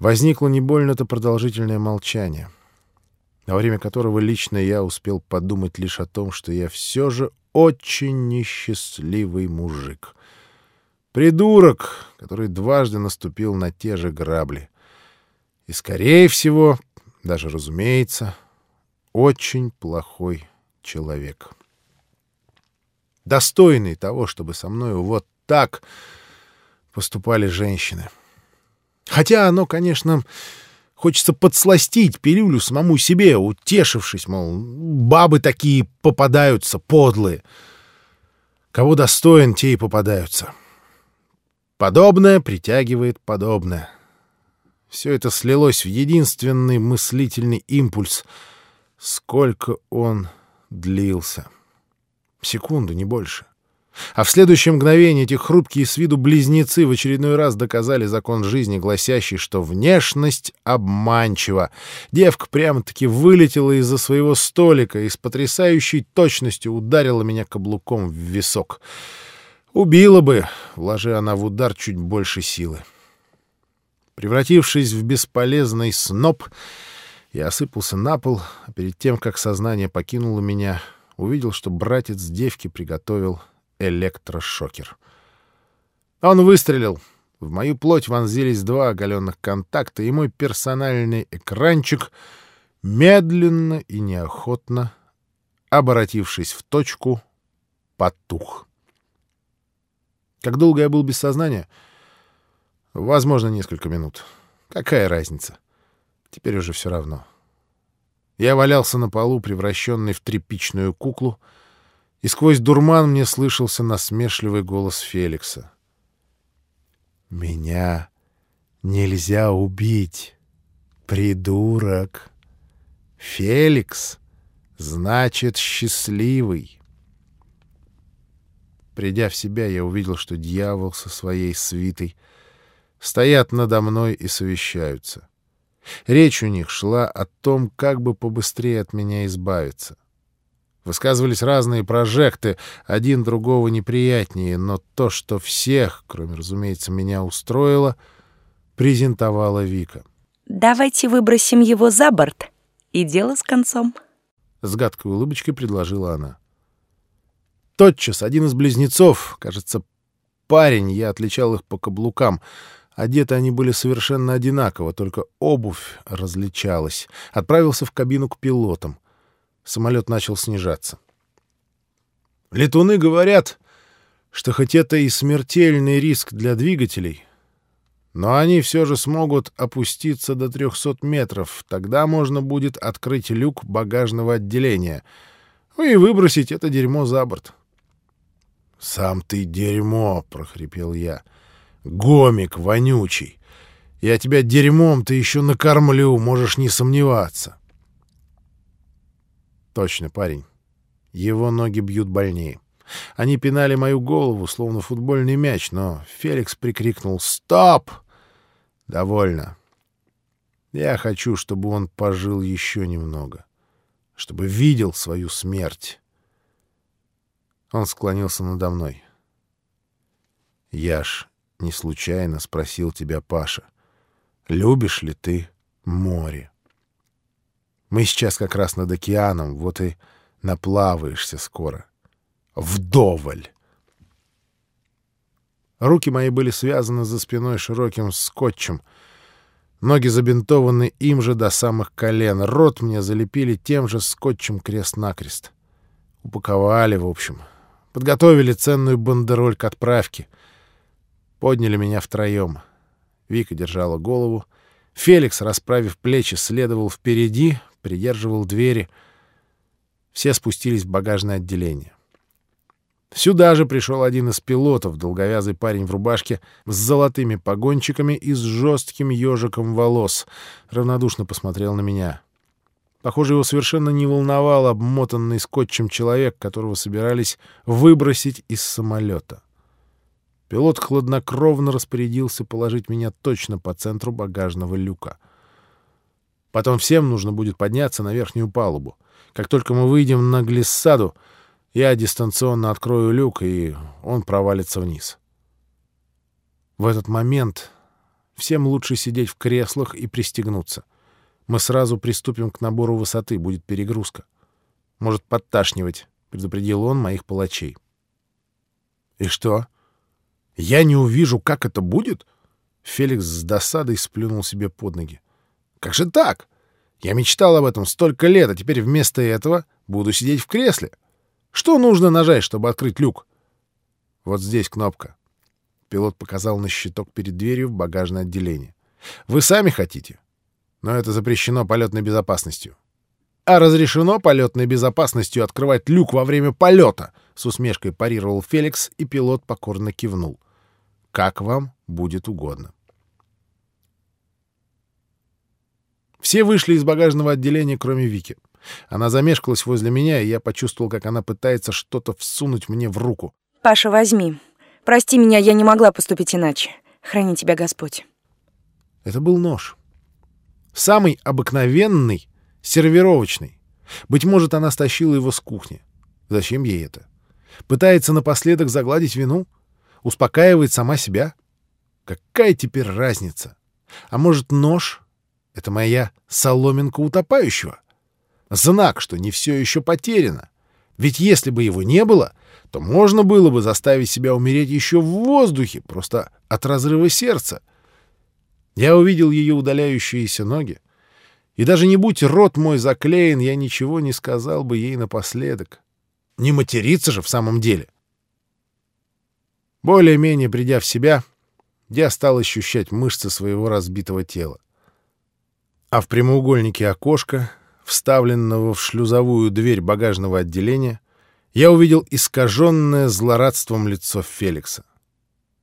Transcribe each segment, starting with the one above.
Возникло не больно-то продолжительное молчание, во время которого лично я успел подумать лишь о том, что я все же очень несчастливый мужик. Придурок, который дважды наступил на те же грабли. И, скорее всего, даже разумеется, очень плохой человек. Достойный того, чтобы со мною вот так поступали женщины. Хотя оно, конечно, хочется подсластить пилюлю самому себе, утешившись, мол, бабы такие попадаются, подлые. Кого достоин, те и попадаются. Подобное притягивает подобное. Все это слилось в единственный мыслительный импульс. Сколько он длился. Секунду, не больше. А в следующее мгновение эти хрупкие с виду близнецы в очередной раз доказали закон жизни, гласящий, что внешность обманчива. Девка прямо-таки вылетела из-за своего столика и с потрясающей точностью ударила меня каблуком в висок. Убила бы, вложи она в удар чуть больше силы. Превратившись в бесполезный сноп, я осыпался на пол, а перед тем, как сознание покинуло меня, увидел, что братец девки приготовил электрошокер. Он выстрелил. В мою плоть вонзились два оголенных контакта, и мой персональный экранчик медленно и неохотно, оборотившись в точку, потух. Как долго я был без сознания? Возможно, несколько минут. Какая разница? Теперь уже все равно. Я валялся на полу, превращенный в тряпичную куклу — и сквозь дурман мне слышался насмешливый голос Феликса. «Меня нельзя убить, придурок. Феликс значит счастливый». Придя в себя, я увидел, что дьявол со своей свитой стоят надо мной и совещаются. Речь у них шла о том, как бы побыстрее от меня избавиться. Высказывались разные прожекты, один другого неприятнее, но то, что всех, кроме, разумеется, меня устроило, презентовала Вика. «Давайте выбросим его за борт, и дело с концом», — с гадкой улыбочкой предложила она. Тотчас один из близнецов, кажется, парень, я отличал их по каблукам, одеты они были совершенно одинаково, только обувь различалась, отправился в кабину к пилотам — Самолет начал снижаться. Летуны говорят, что хоть это и смертельный риск для двигателей, но они все же смогут опуститься до 300 метров. Тогда можно будет открыть люк багажного отделения и выбросить это дерьмо за борт. «Сам ты дерьмо!» — прохрипел я. «Гомик вонючий! Я тебя дерьмом-то еще накормлю, можешь не сомневаться!» Точно, парень. Его ноги бьют больнее. Они пинали мою голову, словно футбольный мяч, но Феликс прикрикнул «Стоп!» «Довольно. Я хочу, чтобы он пожил еще немного, чтобы видел свою смерть». Он склонился надо мной. «Я ж не случайно спросил тебя, Паша, любишь ли ты море?» Мы сейчас как раз над океаном, вот и наплаваешься скоро. Вдоволь!» Руки мои были связаны за спиной широким скотчем. Ноги забинтованы им же до самых колен. Рот мне залепили тем же скотчем крест-накрест. Упаковали, в общем. Подготовили ценную бандероль к отправке. Подняли меня втроем. Вика держала голову. Феликс, расправив плечи, следовал впереди, придерживал двери. Все спустились в багажное отделение. Сюда же пришел один из пилотов, долговязый парень в рубашке с золотыми погончиками и с жестким ежиком волос. Равнодушно посмотрел на меня. Похоже, его совершенно не волновал обмотанный скотчем человек, которого собирались выбросить из самолета. Пилот хладнокровно распорядился положить меня точно по центру багажного люка — Потом всем нужно будет подняться на верхнюю палубу. Как только мы выйдем на глиссаду, я дистанционно открою люк, и он провалится вниз. В этот момент Всем лучше сидеть в креслах и пристегнуться. Мы сразу приступим к набору высоты, будет перегрузка. Может подташнивать, — предупредил он моих палачей. «И что? Я не увижу, как это будет?» Феликс с досадой сплюнул себе под ноги. «Как же так? Я мечтал об этом столько лет, а теперь вместо этого буду сидеть в кресле. Что нужно нажать, чтобы открыть люк?» «Вот здесь кнопка». Пилот показал на щиток перед дверью в багажное отделение. «Вы сами хотите?» «Но это запрещено полетной безопасностью». «А разрешено полетной безопасностью открывать люк во время полета?» — с усмешкой парировал Феликс, и пилот покорно кивнул. «Как вам будет угодно». Все вышли из багажного отделения, кроме Вики. Она замешкалась возле меня, и я почувствовал, как она пытается что-то всунуть мне в руку. «Паша, возьми. Прости меня, я не могла поступить иначе. Храни тебя Господь». Это был нож. Самый обыкновенный, сервировочный. Быть может, она стащила его с кухни. Зачем ей это? Пытается напоследок загладить вину? Успокаивает сама себя? Какая теперь разница? А может, нож — это моя соломинка утопающего? Знак, что не все еще потеряно. Ведь если бы его не было, то можно было бы заставить себя умереть еще в воздухе, просто от разрыва сердца. Я увидел ее удаляющиеся ноги, и даже не будь рот мой заклеен, я ничего не сказал бы ей напоследок. Не материться же в самом деле. Более-менее придя в себя, я стал ощущать мышцы своего разбитого тела. А в прямоугольнике окошка, вставленного в шлюзовую дверь багажного отделения, я увидел искаженное злорадством лицо Феликса.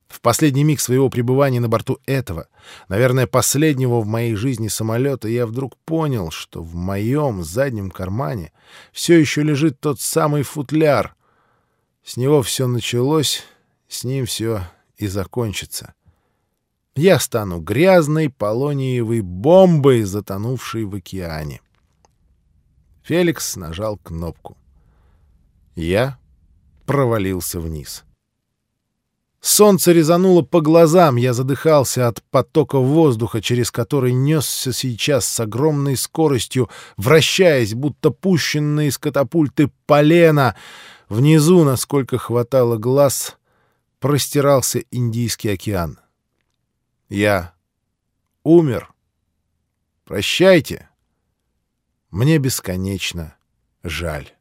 В последний миг своего пребывания на борту этого, наверное, последнего в моей жизни самолета, я вдруг понял, что в моем заднем кармане все еще лежит тот самый футляр. С него все началось, с ним все и закончится. Я стану грязной полониевой бомбой, затонувшей в океане. Феликс нажал кнопку. Я провалился вниз. Солнце резануло по глазам, я задыхался от потока воздуха, через который несся сейчас с огромной скоростью, вращаясь, будто пущенные из катапульты полена. Внизу, насколько хватало глаз, простирался Индийский океан. Я умер. Прощайте. Мне бесконечно жаль.